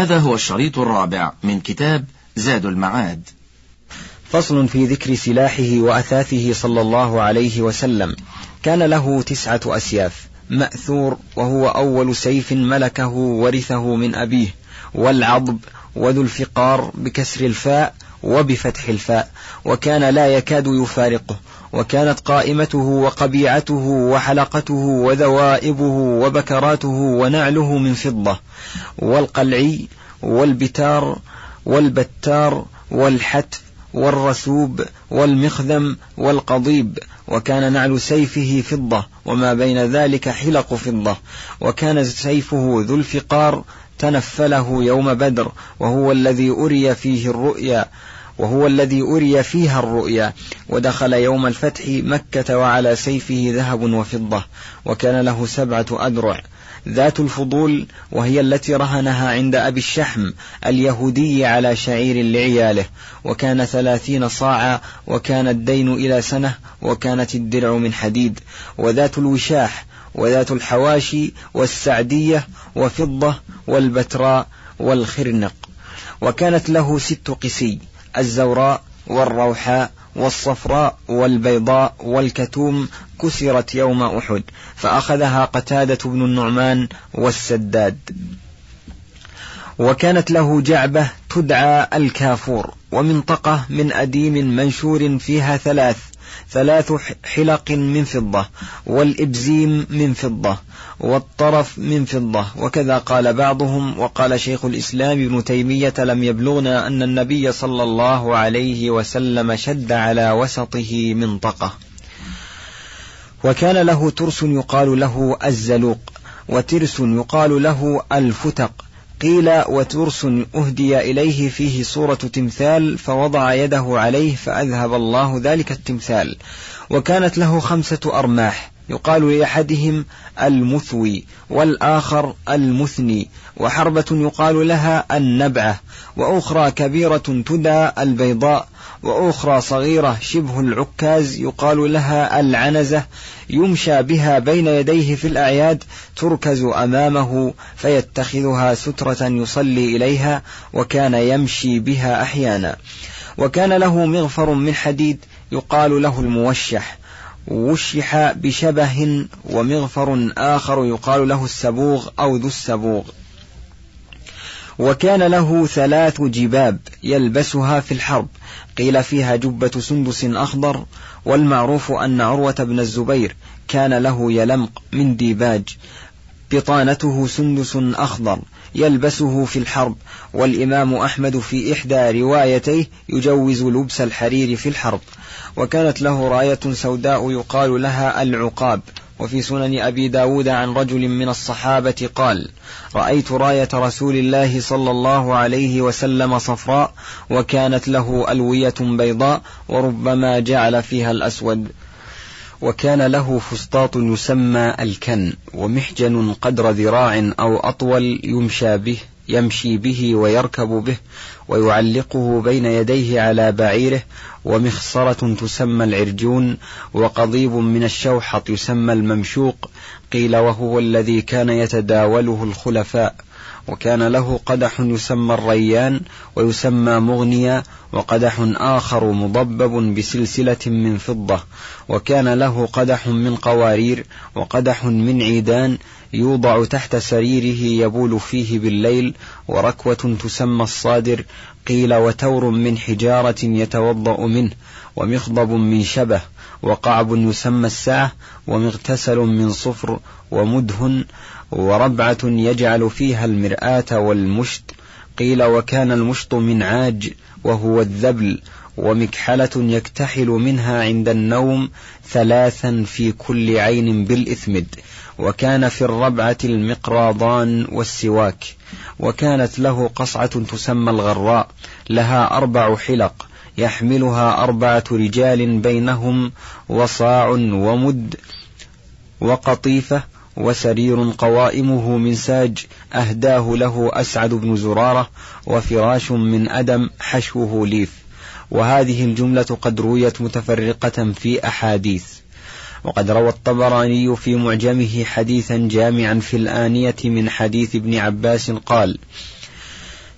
هذا هو الشريط الرابع من كتاب زاد المعاد. فصل في ذكر سلاحه وأثاثه صلى الله عليه وسلم. كان له تسعة أسياف مأثور وهو أول سيف ملكه ورثه من أبيه والعضب وذو الفقار بكسر الفاء وبفتح الفاء وكان لا يكاد يفارقه وكانت قائمته وقبيعته وحلقته وذوائبه وبكراته ونعله من فضة. والقلعي والبتار والبتار والحتف والرسوب والمخذم والقضيب. وكان نعل سيفه فضة وما بين ذلك حلق فضة. وكان سيفه ذو الفقار تنفله يوم بدر وهو الذي أري فيه الرؤيا وهو الذي أري فيها الرؤيا ودخل يوم الفتح مكة وعلى سيفه ذهب وفضة وكان له سبعة أدرع ذات الفضول وهي التي رهنها عند أبي الشحم اليهودي على شعير لعياله وكان ثلاثين صاعا وكان الدين إلى سنة وكانت الدرع من حديد. وذات الوشاح وذات الحواشي والسعدية وفضة والبتراء والخرنق. وكانت له ست قسي. الزوراء والروحاء والصفراء والبيضاء والكتوم كسرت يوم أحد فأخذها قتادة بن النعمان والسداد. وكانت له جعبة تدعى الكافور ومنطقة من أديم منشور فيها ثلاث. ثلاث حلق من فضة والإبزيم من فضة والطرف من فضة. وكذا قال بعضهم وقال شيخ الإسلام ابن تيمية لم يبلغنا أن النبي صلى الله عليه وسلم شد على وسطه منطقة. وكان له ترس يقال له الزلوق وترس يقال له الفتق. قيل وترس أهدي إليه فيه صورة تمثال فوضع يده عليه فأذهب الله ذلك التمثال. وكانت له خمسة أرماح يقال لأحدهم المثوي والآخر المثني وحربة يقال لها النبعة وأخرى كبيرة تدى البيضاء وأخرى صغيرة شبه العكاز يقال لها العنزة يمشى بها بين يديه في الأعياد تركز أمامه فيتخذها سترة يصلي إليها وكان يمشي بها أحيانا. وكان له مغفر من حديد يقال له الموشح. وشح بشبه ومغفر آخر يقال له السبوغ أو ذو السبوغ. وكان له ثلاث جباب يلبسها في الحرب. قيل فيها جبة سندس أخضر والمعروف أن عروة بن الزبير كان له يلمق من ديباج. بطانته سندس أخضر يلبسه في الحرب. والإمام أحمد في إحدى روايتيه يجوز لبس الحرير في الحرب. وكانت له راية سوداء يقال لها العقاب. وفي سنن أبي داود عن رجل من الصحابة قال رأيت راية رسول الله صلى الله عليه وسلم صفراء وكانت له ألوية بيضاء وربما جعل فيها الأسود. وكان له فسطاط يسمى الكن ومحجن قدر ذراع أو أطول يمشى به. يمشي به ويركب به ويعلقه بين يديه على بعيره ومخصرة تسمى العرجون وقضيب من الشوحط يسمى الممشوق قيل وهو الذي كان يتداوله الخلفاء وكان له قدح يسمى الريان ويسمى مغنيا وقدح آخر مضبب بسلسلة من فضة وكان له قدح من قوارير وقدح من عيدان يوضع تحت سريره يبول فيه بالليل وركوة تسمى الصادر قيل وتور من حجارة يتوضأ منه ومخضب من شبه وقعب يسمى الساعة ومغتسل من صفر ومدهن وربعة يجعل فيها المرآة والمشط قيل وكان المشط من عاج وهو الذبل ومكحلة يكتحل منها عند النوم ثلاثا في كل عين بالإثمد. وكان في الربعة المقراضان والسواك وكانت له قصعة تسمى الغراء لها أربع حلق يحملها أربعة رجال بينهم وصاع ومد وقطيفة وسرير قوائمه من ساج أهداه له أسعد بن زرارة وفراش من أدم حشوه ليف. وهذه الجملة قد رويت متفرقة في أحاديث. وقد روى الطبراني في معجمه حديثا جامعا في الآنية من حديث ابن عباس قال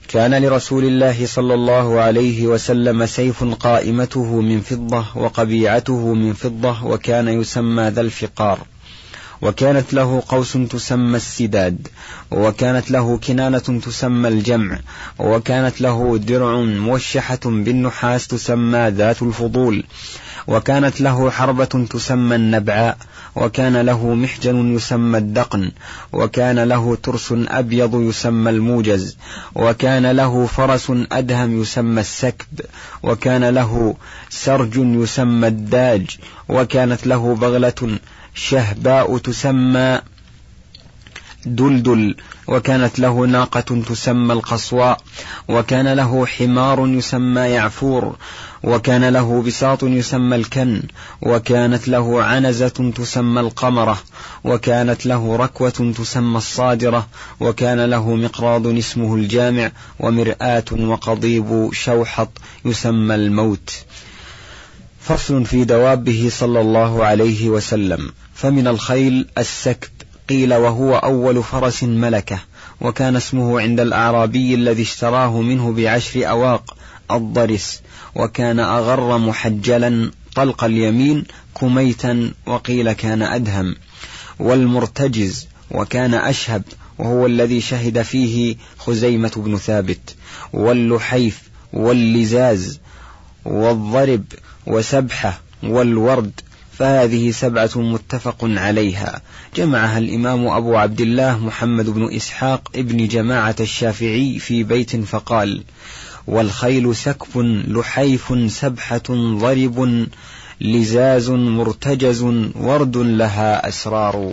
كان لرسول الله صلى الله عليه وسلم سيف قائمته من فضة وقبيعته من فضة وكان يسمى ذا الفقار وكانت له قوس تسمى السداد وكانت له كنانة تسمى الجمع وكانت له درع موشحة بالنحاس تسمى ذات الفضول وكانت له حربة تسمى النبعاء وكان له محجن يسمى الدقن وكان له ترس أبيض يسمى الموجز وكان له فرس أدهم يسمى السكب وكان له سرج يسمى الداج وكانت له بغلة شهباء تسمى دلدل وكانت له ناقة تسمى القصواء وكان له حمار يسمى يعفور وكان له بساط يسمى الكن وكانت له عنزة تسمى القمرة وكانت له ركوة تسمى الصادرة وكان له مقراض اسمه الجامع ومرآة وقضيب شوحط يسمى الموت. فصل في دوابه صلى الله عليه وسلم. فمن الخيل السكب قيل وهو أول فرس ملكه وكان اسمه عند الأعرابي الذي اشتراه منه بعشر أواق الضرس. وكان أغر محجلا طلق اليمين كميتا وقيل كان أدهم. والمرتجز وكان أشهب وهو الذي شهد فيه خزيمة بن ثابت. واللحيف واللزاز والضرب وسبحة والورد فهذه سبعة متفق عليها. جمعها الإمام أبو عبد الله محمد بن إسحاق ابن جماعة الشافعي في بيت فقال والخيل سكب لحيف سبحة ضرب لزاز مرتجز ورد لها أسرار.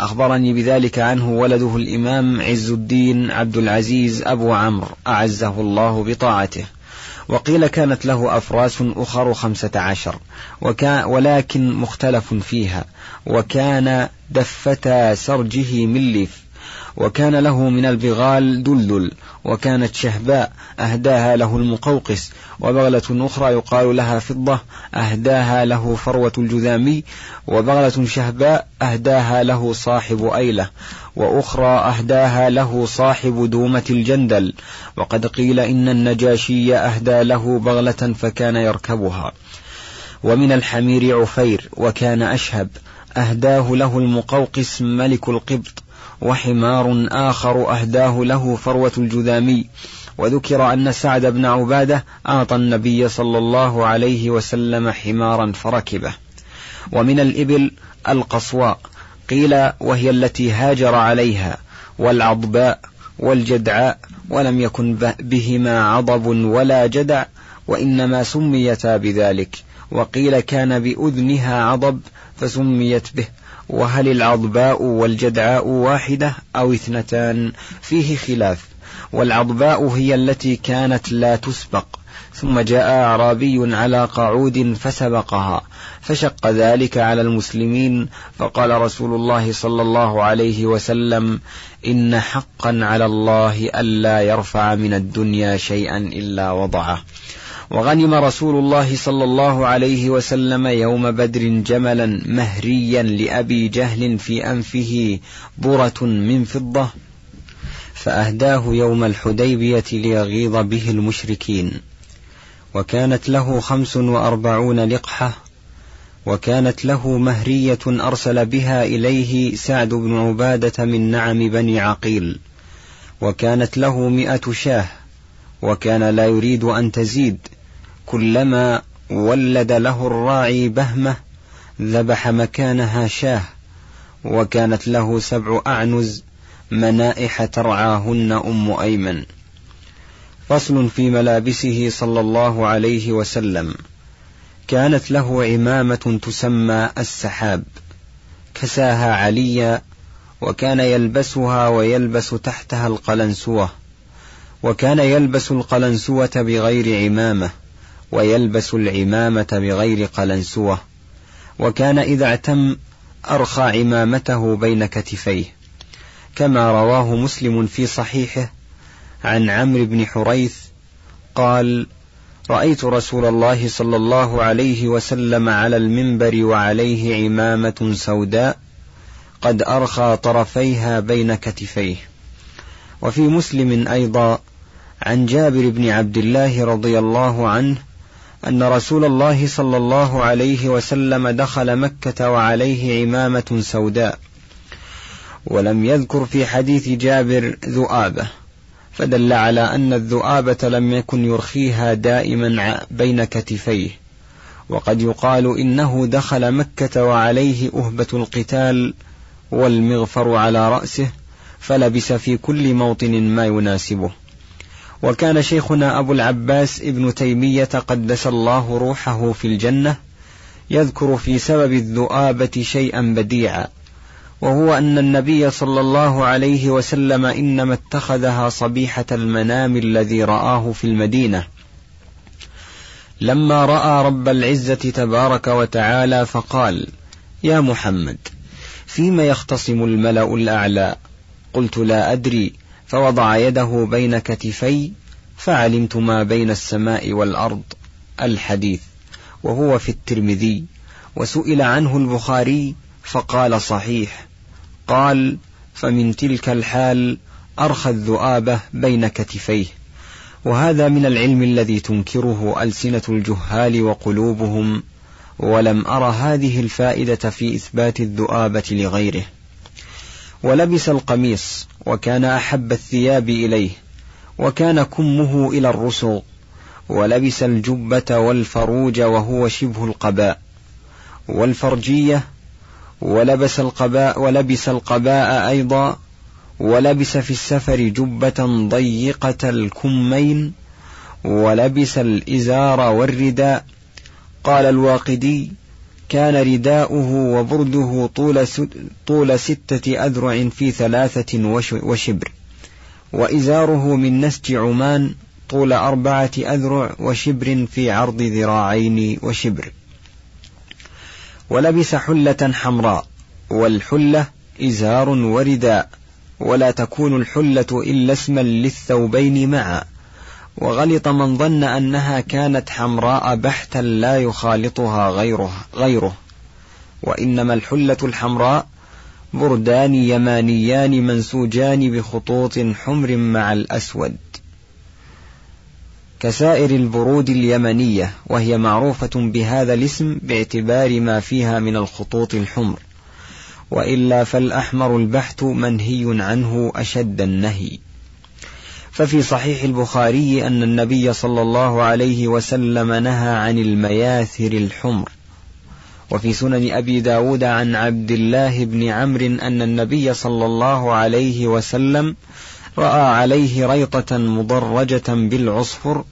أخبرني بذلك عنه ولده الإمام عز الدين عبد العزيز أبو عمرو أعزه الله بطاعته. وقيل كانت له أفراس أخر خمسة عشر ولكن مختلف فيها وكان دفتا سرجه من ليف وكان له من البغال دلدل وكانت شهباء أهداها له المقوقس وبغلة أخرى يقال لها فضة أهداها له فروة الجذامي وبغلة شهباء أهداها له صاحب أيلة. وأخرى أهداها له صاحب دومة الجندل. وقد قيل إن النجاشي أهدى له بغلة فكان يركبها. ومن الحمير عفير وكان أشهب. أهداه له المقوقس ملك القبط. وحمار آخر أهداه له فروة الجذامي. وذكر أن سعد بن عبادة أعطى النبي صلى الله عليه وسلم حمارا فركبه. ومن الإبل القصواء. قيل وهي التي هاجر عليها والعضباء والجدعاء ولم يكن بهما عضب ولا جدع وإنما سميتا بذلك وقيل كان بأذنها عضب فسميت به وهل العضباء والجدعاء واحدة أو اثنتان؟ فيه خلاف. والعضباء هي التي كانت لا تسبق. ثم جاء أعرابي على قعود فسبقها فشق ذلك على المسلمين فقال رسول الله صلى الله عليه وسلم إن حقا على الله ألا يرفع من الدنيا شيئا إلا وضعه. وغنم رسول الله صلى الله عليه وسلم يوم بدر جملا مهريا لأبي جهل في أنفه برة من فضة فأهداه يوم الحديبية ليغيظ به المشركين. وكانت له خمس وأربعون لقحة وكانت له مهرية أرسل بها إليه سعد بن عبادة من نعم بني عقيل وكانت له مئة شاه وكان لا يريد أن تزيد كلما ولد له الراعي بهمة ذبح مكانها شاه وكانت له سبع أعنز منائح ترعاهن أم أيمن. فصل في ملابسه صلى الله عليه وسلم. كانت له عمامة تسمى السحاب. كساها عليا وكان يلبسها ويلبس تحتها القلنسوة. وكان يلبس القلنسوة بغير عمامة ويلبس العمامة بغير قلنسوة. وكان إذا اعتم أرخى عمامته بين كتفيه. كما رواه مسلم في صحيحه عن عمرو بن حريث قال رأيت رسول الله صلى الله عليه وسلم على المنبر وعليه عمامة سوداء قد أرخى طرفيها بين كتفيه. وفي مسلم أيضا عن جابر بن عبد الله رضي الله عنه أن رسول الله صلى الله عليه وسلم دخل مكة وعليه عمامة سوداء ولم يذكر في حديث جابر ذؤابة. فدل على أن الذؤابة لم يكن يرخيها دائما بين كتفيه. وقد يقال إنه دخل مكة وعليه أهبة القتال والمغفر على رأسه فلبس في كل موطن ما يناسبه. وكان شيخنا أبو العباس ابن تيمية قدس الله روحه في الجنة يذكر في سبب الذؤابة شيئا بديعا. وهو أن النبي صلى الله عليه وسلم إنما اتخذها صبيحة المنام الذي رآه في المدينة. لما رأى رب العزة تبارك وتعالى فقال يا محمد فيم يختصم الملأ الأعلى؟ قلت لا أدري فوضع يده بين كتفي فعلمت ما بين السماء والأرض الحديث وهو في الترمذي وسئل عنه البخاري فقال صحيح. قال فمن تلك الحال أرخى الذؤابة بين كتفيه. وهذا من العلم الذي تنكره ألسنة الجهال وقلوبهم ولم أر هذه الفائدة في إثبات الذؤابة لغيره. ولبس القميص وكان أحب الثياب إليه وكان كمه إلى الرسغ ولبس الجبة والفروج وهو شبه القباء والفرجية ولبس القباء ولبس القباء أيضا ولبس في السفر جبة ضيقة الكمين ولبس الإزار والرداء. قال الواقدي كان رداؤه وبرده طول, طول ستة أذرع في ثلاثة وشبر. وإزاره من نسج عمان طول أربعة أذرع وشبر في عرض ذراعين وشبر. ولبس حلة حمراء والحلة إزار ورداء ولا تكون الحلة إلا اسما للثوبين معا. وغلط من ظن أنها كانت حمراء بحتا لا يخالطها غيره, غيره. وإنما الحلة الحمراء بردان يمانيان منسوجان بخطوط حمر مع الأسود. كسائر البرود اليمنية وهي معروفة بهذا الاسم باعتبار ما فيها من الخطوط الحمر. وإلا فالأحمر البحت منهي عنه أشد النهي. ففي صحيح البخاري أن النبي صلى الله عليه وسلم نهى عن المياثر الحمر. وفي سنن أبي داود عن عبد الله بن عمرو أن النبي صلى الله عليه وسلم رأى عليه ريطة مضرجة بالعصفر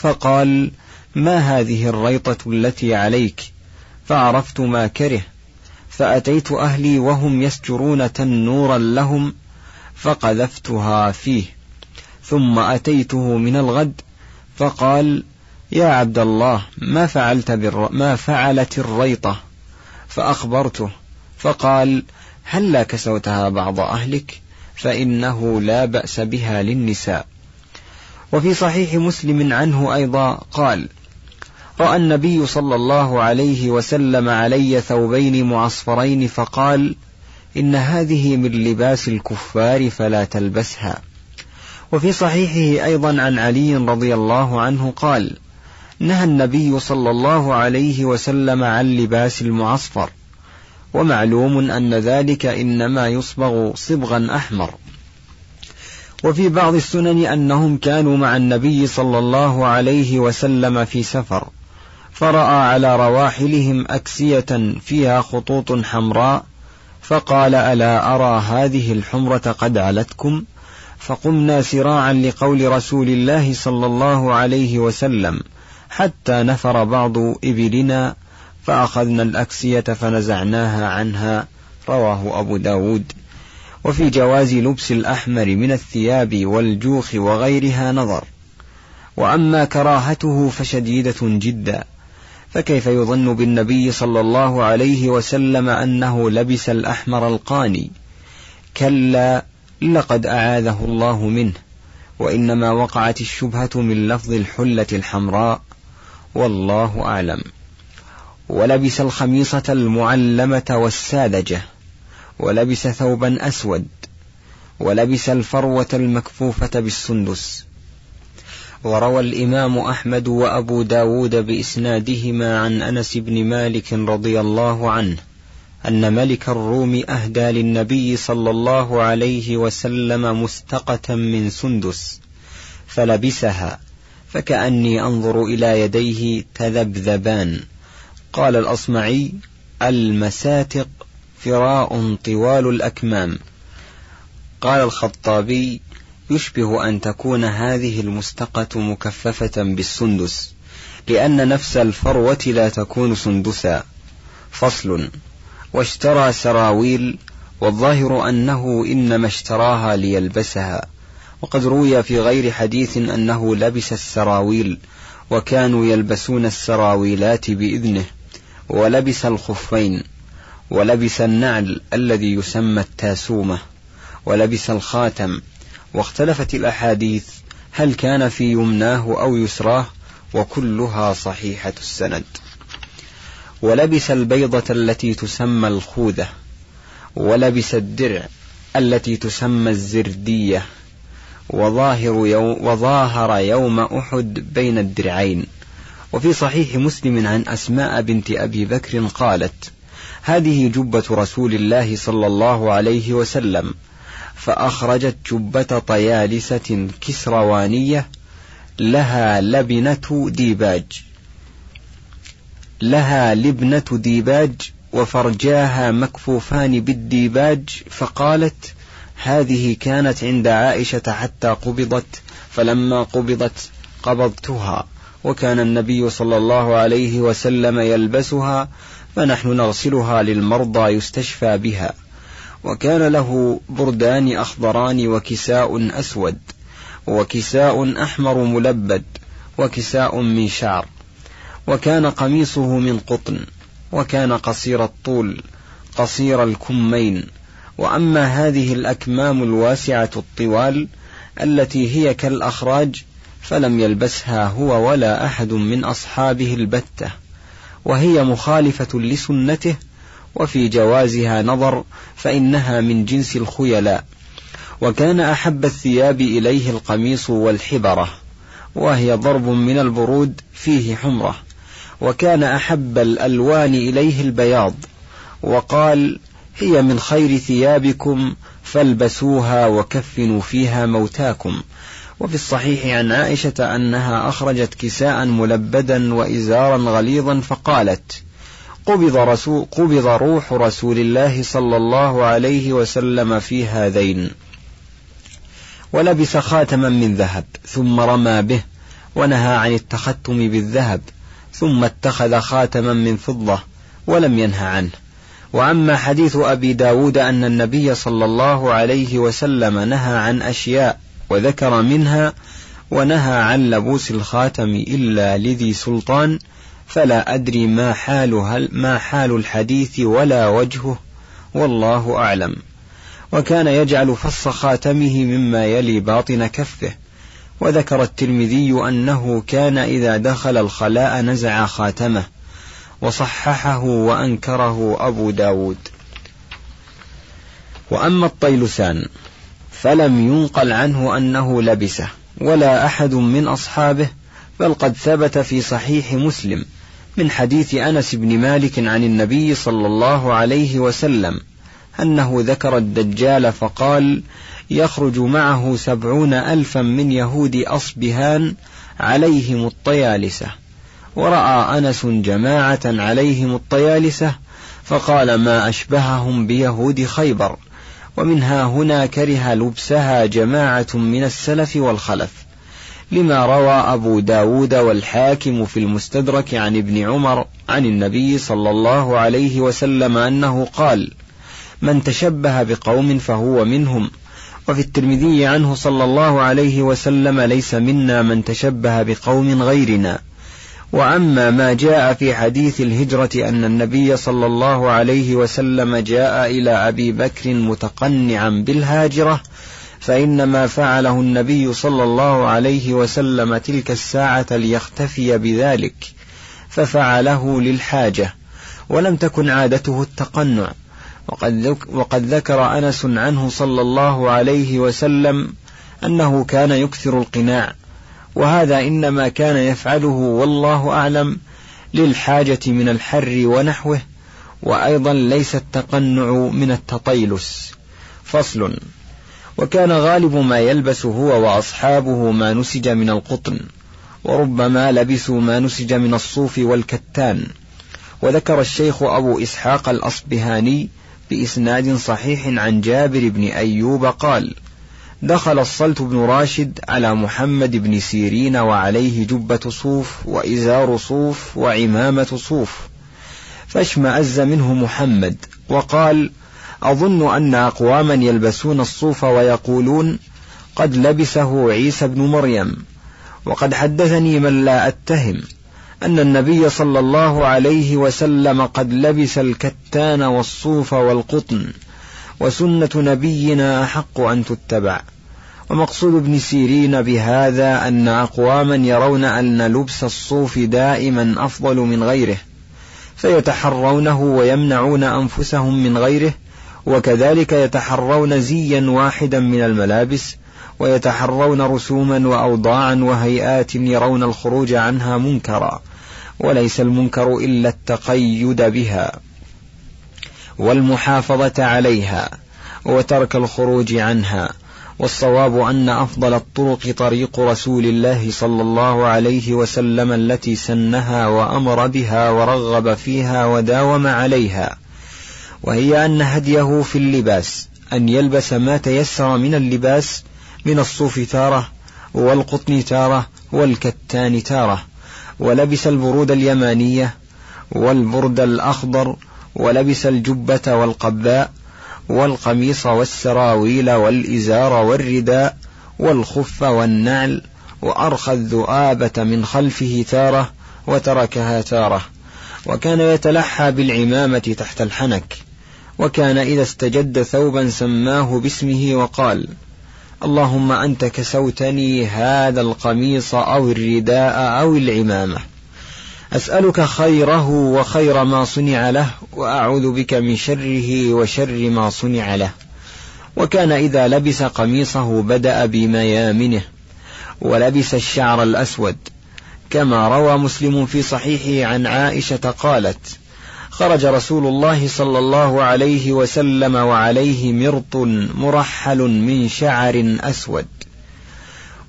فقال ما هذه الريطة التي عليك؟ فعرفت ما كره فأتيت أهلي وهم يسجرون تنورا لهم فقذفتها فيه ثم أتيته من الغد فقال يا عبد الله ما فعلت بالر... ما فعلت الريطة؟ فأخبرته فقال هلا كسوتها بعض أهلك؟ فإنه لا بأس بها للنساء. وفي صحيح مسلم عنه أيضا قال رأى النبي صلى الله عليه وسلم علي ثوبين معصفرين فقال إن هذه من لباس الكفار فلا تلبسها. وفي صحيحه أيضا عن علي رضي الله عنه قال نهى النبي صلى الله عليه وسلم عن لباس المعصفر ومعلوم أن ذلك إنما يصبغ صبغا أحمر. وفي بعض السنن أنهم كانوا مع النبي صلى الله عليه وسلم في سفر فرأى على رواحلهم أكسية فيها خطوط حمراء فقال ألا أرى هذه الحمرة قد علتكم؟ فقمنا سراعا لقول رسول الله صلى الله عليه وسلم حتى نفر بعض إبلنا فأخذنا الأكسية فنزعناها عنها رواه أبو داود. وفي جواز لبس الأحمر من الثياب والجوخ وغيرها نظر. وأما كراهته فشديدة جدا. فكيف يظن بالنبي صلى الله عليه وسلم أنه لبس الأحمر القاني؟ كلا لقد أعاذه الله منه. وإنما وقعت الشبهة من لفظ الحلة الحمراء. والله أعلم. ولبس الخميصة المعلمة والساذجة. ولبس ثوبا أسود ولبس الفروة المكفوفة بالسندس. وروى الإمام أحمد وأبو داود بإسنادهما عن أنس بن مالك رضي الله عنه أن ملك الروم أهدى للنبي صلى الله عليه وسلم مستقة من سندس فلبسها فكأني أنظر إلى يديه تذبذبان. قال الأصمعي المساتق فراء طوال الأكمام. قال الخطابي يشبه أن تكون هذه المستقة مكففة بالسندس لأن نفس الفروة لا تكون سندسا. فصل واشترى سراويل والظاهر أنه إنما اشتراها ليلبسها. وقد روي في غير حديث أنه لبس السراويل وكانوا يلبسون السراويلات بإذنه ولبس الخفين. ولبس النعل الذي يسمى التاسومة ولبس الخاتم. واختلفت الأحاديث هل كان في يمناه أو يسراه وكلها صحيحة السند. ولبس البيضة التي تسمى الخوذة ولبس الدرع التي تسمى الزردية. وظاهر يوم وظاهر يوم أحد بين الدرعين. وفي صحيح مسلم عن أسماء بنت أبي بكر قالت هذه جبة رسول الله صلى الله عليه وسلم فأخرجت جبة طيالسة كسروانية لها لبنة ديباج. لها لبنة ديباج وفرجاها مكفوفان بالديباج فقالت هذه كانت عند عائشة حتى قبضت فلما قبضت قبضتها وكان النبي صلى الله عليه وسلم يلبسها فنحن نغسلها للمرضى يستشفى بها. وكان له بردان أخضران وكساء أسود وكساء أحمر ملبد وكساء من شعر. وكان قميصه من قطن وكان قصير الطول قصير الكمين. وأما هذه الأكمام الواسعة الطوال التي هي كالأخراج فلم يلبسها هو ولا أحد من أصحابه البتة. وهي مخالفة لسنته وفي جوازها نظر فإنها من جنس الخيلاء. وكان أحب الثياب إليه القميص والحبرة وهي ضرب من البرود فيه حمرة. وكان أحب الألوان إليه البياض وقال هي من خير ثيابكم فالبسوها وكفنوا فيها موتاكم. وفي الصحيح عن عائشة أنها أخرجت كساء ملبدا وإزارا غليظا فقالت قبض, رسول قبض روح رسول الله صلى الله عليه وسلم في هذين. ولبس خاتما من ذهب ثم رمى به ونهى عن التختم بالذهب ثم اتخذ خاتما من فضة ولم ينه عنه. وأما حديث أبي داود أن النبي صلى الله عليه وسلم نهى عن أشياء وذكر منها ونهى عن لبوس الخاتم إلا لذي سلطان فلا أدري ما حال ما حال الحديث ولا وجهه والله أعلم. وكان يجعل فص خاتمه مما يلي باطن كفه. وذكر الترمذي أنه كان إذا دخل الخلاء نزع خاتمه. وصححه وأنكره أبو داود. وأما الطيلسان فلم ينقل عنه أنه لبسه ولا أحد من أصحابه بل قد ثبت في صحيح مسلم من حديث أنس بن مالك عن النبي صلى الله عليه وسلم أنه ذكر الدجال فقال يخرج معه سبعون ألفا من يهود أصبهان عليهم الطيالسة. ورأى أنس جماعة عليهم الطيالسة فقال ما أشبههم بيهود خيبر. ومنها هنا كره لبسها جماعة من السلف والخلف لما روى أبو داود والحاكم في المستدرك عن ابن عمر عن النبي صلى الله عليه وسلم أنه قال من تشبه بقوم فهو منهم وفي الترمذي عنه صلى الله عليه وسلم ليس منا من تشبه بقوم غيرنا وأما ما جاء في حديث الهجرة أن النبي صلى الله عليه وسلم جاء إلى أبي بكر متقنعا بالهاجرة فإنما فعله النبي صلى الله عليه وسلم تلك الساعة ليختفي بذلك ففعله للحاجة ولم تكن عادته التقنع. وقد, ذكر أنس عنه صلى الله عليه وسلم أنه كان يكثر القناع. وهذا إنما كان يفعله والله أعلم للحاجة من الحر ونحوه وأيضا ليس التقنع من التطيلس. فصل. وكان غالب ما يلبس هو وأصحابه ما نسج من القطن وربما لبسوا ما نسج من الصوف والكتان. وذكر الشيخ أبو إسحاق الأصبهاني بإسناد صحيح عن جابر بن أيوب قال دخل الصلت بن راشد على محمد بن سيرين وعليه جبة صوف وإزار صوف وعمامة صوف فاشمأز منه محمد وقال أظن أن أقواما يلبسون الصوف ويقولون قد لبسه عيسى بن مريم وقد حدثني من لا أتهم أن النبي صلى الله عليه وسلم قد لبس الكتان والصوف والقطن وسنة نبينا أحق أن تتبع. ومقصود ابن سيرين بهذا أن أقواما يرون أن لبس الصوف دائما أفضل من غيره فيتحرونه ويمنعون أنفسهم من غيره وكذلك يتحرون زيا واحدا من الملابس ويتحرون رسوما وأوضاعا وهيئات يرون الخروج عنها منكرا وليس المنكر إلا التقيد بها. والمحافظة عليها وترك الخروج عنها والصواب أن أفضل الطرق طريق رسول الله صلى الله عليه وسلم التي سنها وأمر بها ورغب فيها وداوم عليها وهي أن هديه في اللباس أن يلبس ما تيسر من اللباس من الصوف تارة والقطن تارة والكتان تارة ولبس البرود اليمانية والبرد الأخضر ولبس الجبة والقباء والقميص والسراويل والإزار والرداء والخف والنعل وأرخى الذؤابة من خلفه تارة وتركها تارة. وكان يتلحى بالعمامة تحت الحنك. وكان إذا استجد ثوبا سماه باسمه وقال اللهم أنت كسوتني هذا القميص أو الرداء أو العمامة. أسألك خيره وخير ما صنع له وأعوذ بك من شره وشر ما صنع له. وكان إذا لبس قميصه بدأ بميامنه ولبس الشعر الأسود. كما روى مسلم في صحيحه عن عائشة قالت خرج رسول الله صلى الله عليه وسلم وعليه مرط مرحل من شعر أسود.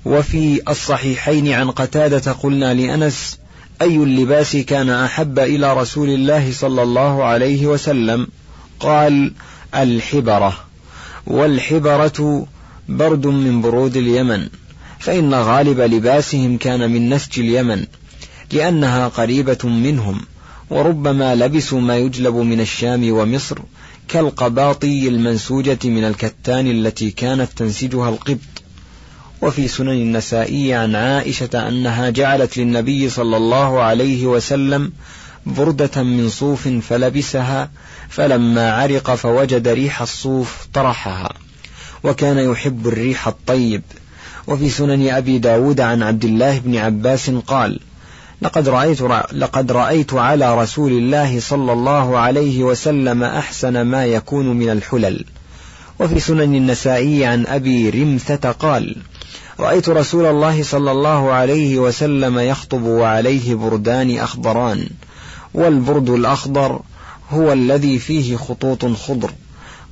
وفي الصحيحين عن قتادة قلنا لأنس أي اللباس كان أحب إلى رسول الله صلى الله عليه وسلم؟ قال الحبرة. والحبرة برد من برود اليمن فإن غالب لباسهم كان من نسج اليمن لأنها قريبة منهم وربما لبسوا ما يجلب من الشام ومصر كالقباطي المنسوجة من الكتان التي كانت تنسجها القبط. وفي سنن النسائي عن عائشة أنها جعلت للنبي صلى الله عليه وسلم بردة من صوف فلبسها فلما عرق فوجد ريح الصوف طرحها وكان يحب الريح الطيب. وفي سنن أبي داود عن عبد الله بن عباس قال لقد رأيت, لقد رأيت على رسول الله صلى الله عليه وسلم أحسن ما يكون من الحلل. وفي سنن النسائي عن أبي رمثة قال رأيت رسول الله صلى الله عليه وسلم يخطب وعليه بردان أخضران والبرد الأخضر هو الذي فيه خطوط خضر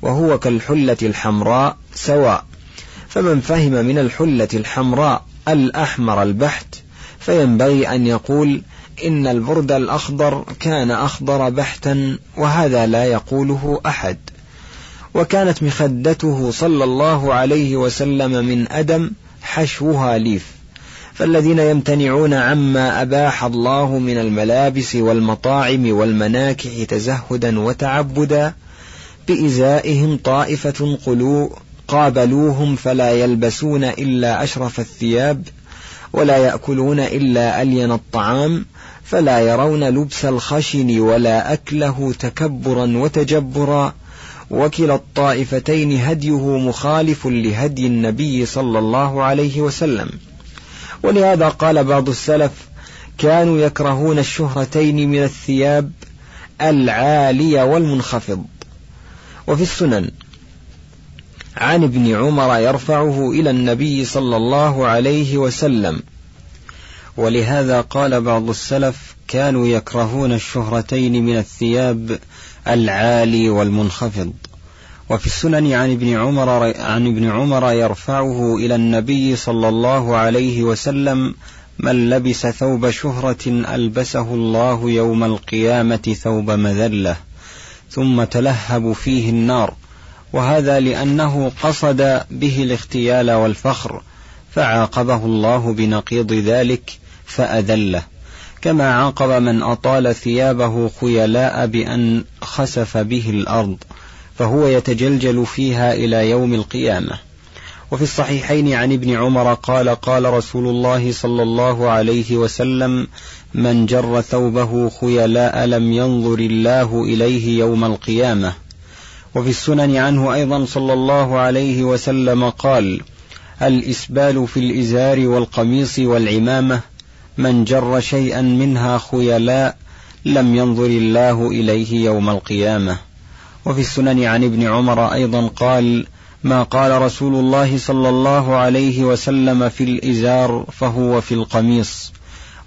وهو كالحلة الحمراء سواء. فمن فهم من الحلة الحمراء الأحمر البحت فينبغي أن يقول إن البرد الأخضر كان أخضر بحتا وهذا لا يقوله أحد. وكانت مخدته صلى الله عليه وسلم من أدم حشوها ليف. فالذين يمتنعون عما أباح الله من الملابس والمطاعم والمناكح تزهدا وتعبدا بإزائهم طائفة قلو قابلوهم فلا يلبسون إلا أشرف الثياب ولا يأكلون إلا ألين الطعام فلا يرون لبس الخشن ولا أكله تكبرا وتجبرا وكلا الطائفتين هديه مخالف لهدي النبي صلى الله عليه وسلم. ولهذا قال بعض السلف كانوا يكرهون الشهرتين من الثياب العالية والمنخفض. وفي السنن عن ابن عمر يرفعه إلى النبي صلى الله عليه وسلم. ولهذا قال بعض السلف كانوا يكرهون الشهرتين من الثياب العالي والمنخفض. وفي السنن عن ابن عمر عن ابن عمر يرفعه إلى النبي صلى الله عليه وسلم من لبس ثوب شهرة ألبسه الله يوم القيامة ثوب مذلة ثم تلهب فيه النار وهذا لأنه قصد به الاغتيال والفخر فعاقبه الله بنقيض ذلك فأذله. كما عاقب من أطال ثيابه خيلاء بأن خسف به الأرض فهو يتجلجل فيها إلى يوم القيامة. وفي الصحيحين عن ابن عمر قال قال رسول الله صلى الله عليه وسلم من جر ثوبه خيلاء لم ينظر الله إليه يوم القيامة. وفي السنن عنه أيضا صلى الله عليه وسلم قال الإسبال في الإزار والقميص والعمامة من جر شيئا منها خيلاء لم ينظر الله إليه يوم القيامة. وفي السنن عن ابن عمر أيضا قال ما قال رسول الله صلى الله عليه وسلم في الإزار فهو في القميص.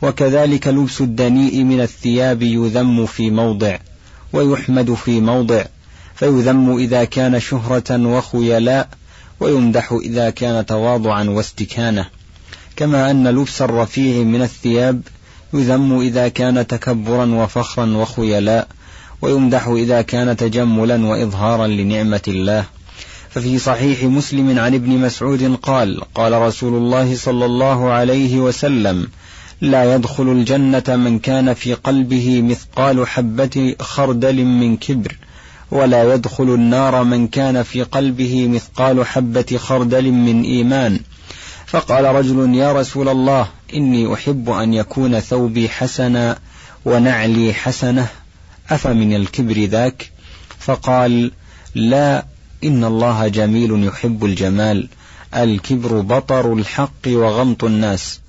وكذلك لبس الدنيء من الثياب يذم في موضع ويحمد في موضع فيذم إذا كان شهرة وخيلاء ويمدح إذا كان تواضعا واستكانة. كما أن لبس الرفيع من الثياب يذم إذا كان تكبرا وفخرا وخيلاء ويمدح إذا كان تجملا وإظهارا لنعمة الله. ففي صحيح مسلم عن ابن مسعود قال قال رسول الله صلى الله عليه وسلم لا يدخل الجنة من كان في قلبه مثقال حبة خردل من كبر ولا يدخل النار من كان في قلبه مثقال حبة خردل من إيمان. فقال رجل يا رسول الله إني أحب أن يكون ثوبي حسنا ونعلي حسنة أفمن الكبر ذاك؟ فقال لا إن الله جميل يحب الجمال الكبر بطر الحق وغمط الناس.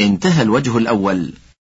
انتهى الوجه الأول.